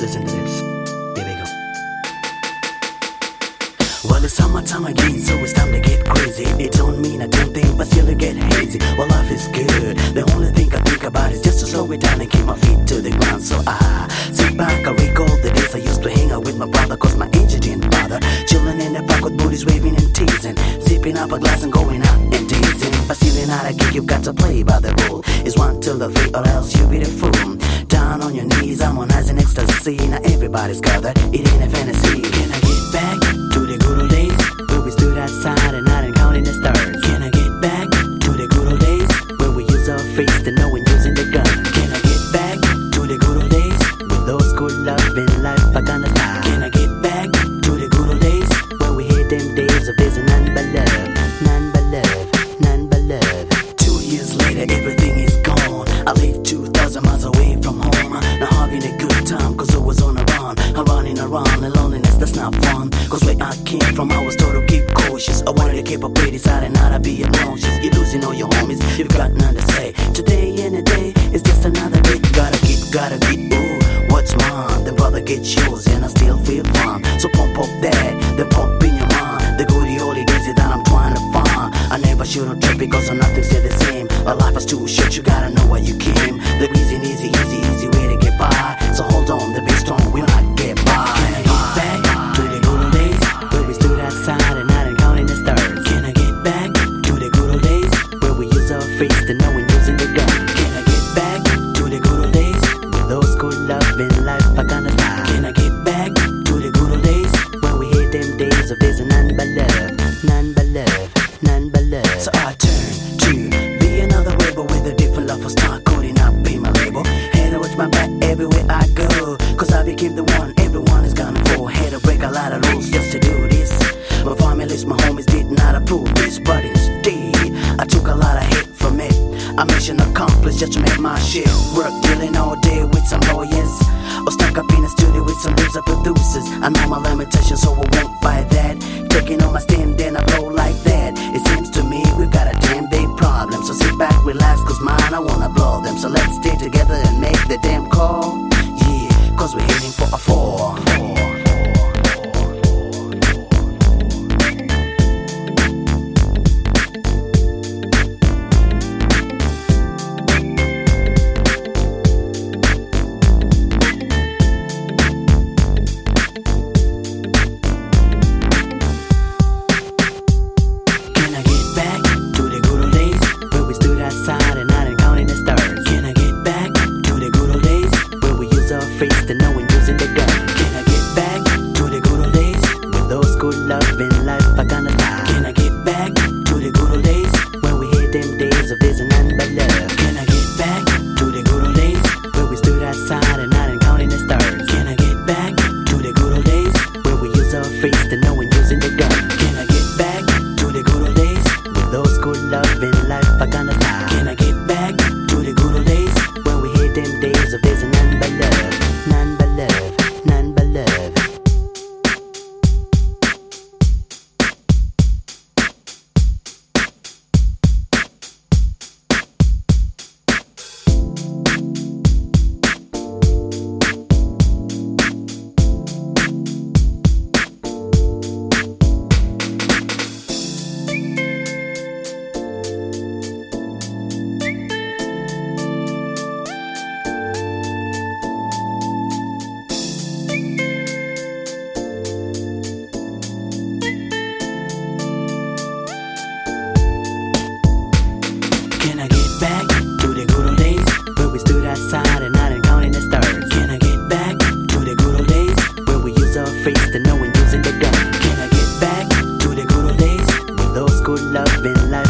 Listen to this. Summertime again, so it's time to get crazy. It don't mean I don't think, but still it get hazy. Well, life is good. The only thing I think about is just to slow it down and keep my feet to the ground. So I sit back, I recall the days I used to hang out with my brother, cause my age didn't bother. Chilling in the park with booties waving and teasing. Sipping up a glass and going out and teasing. But stealing out a gig, you've got to play by the rule. It's one till the three, or else you'll be the fool. Down on your knees, I'm on eyes and ecstasy. Now everybody's gathered, it ain't a fantasy. Can I get back to the good old days? In life, I gonna style. Can I get back to the good old days? Where we hit them days of there's none but love, none but love, none but love. Two years later, everything is gone. I live 2,000 miles away from home. Now having a good time, cause I was on a run. I'm running around and loneliness, that's not fun. Cause where I came from, I was told to keep cautious. I wanted to keep a pretty side and not to be obnoxious. The yours and I still feel fine. So pump up that, then pump in your mind. The goody oldie daisy that I'm trying to find. I never should have tripped because I'm nothing still the same. My life is too short, you gotta know where you came. The reason easy, easy, easy way to get by. So hold on, the big storm will not get by. Can I get back to the good old days where we stood outside and out and counting the stars? Can I get back to the good old days where we use our face to know when using the gun? Can I get back to the good old days with those good love in life? I gonna days of there's none but love, none but love, none but love. So I turn to be another rebel with a different love for start coding up in my label. Had to watch my back everywhere I go. Cause I became the one everyone is gonna go. Had to break a lot of rules just to do this. My family's, my homies did not approve this, but instead, I took a lot of hate from it. I mission accomplished just to make my shit work. With some lawyers. Or stuck up in a studio with some loser producers. I know my limitations, so I won't buy that. Taking on my stand, then I blow like that. It seems to me we've got a damn big problem. So sit back, relax, cause mine, I wanna blow them. So let's stay together and make the damn call. Yeah, cause we're heading for a four. Those good love in life? I gonna style. Can I get back to the good old days where we hit them days of there's none but love? Can I get back to the good old days where we stood outside and and counting the stars? Can I get back to the good old days where we use our face to know when using the gun? Can I get back to the good old days with those good love in life? Outside and out and counting the stars? Can I get back to the good old days where we use our face to know when using the gun? Can I get back to the good old days with those good love in life? I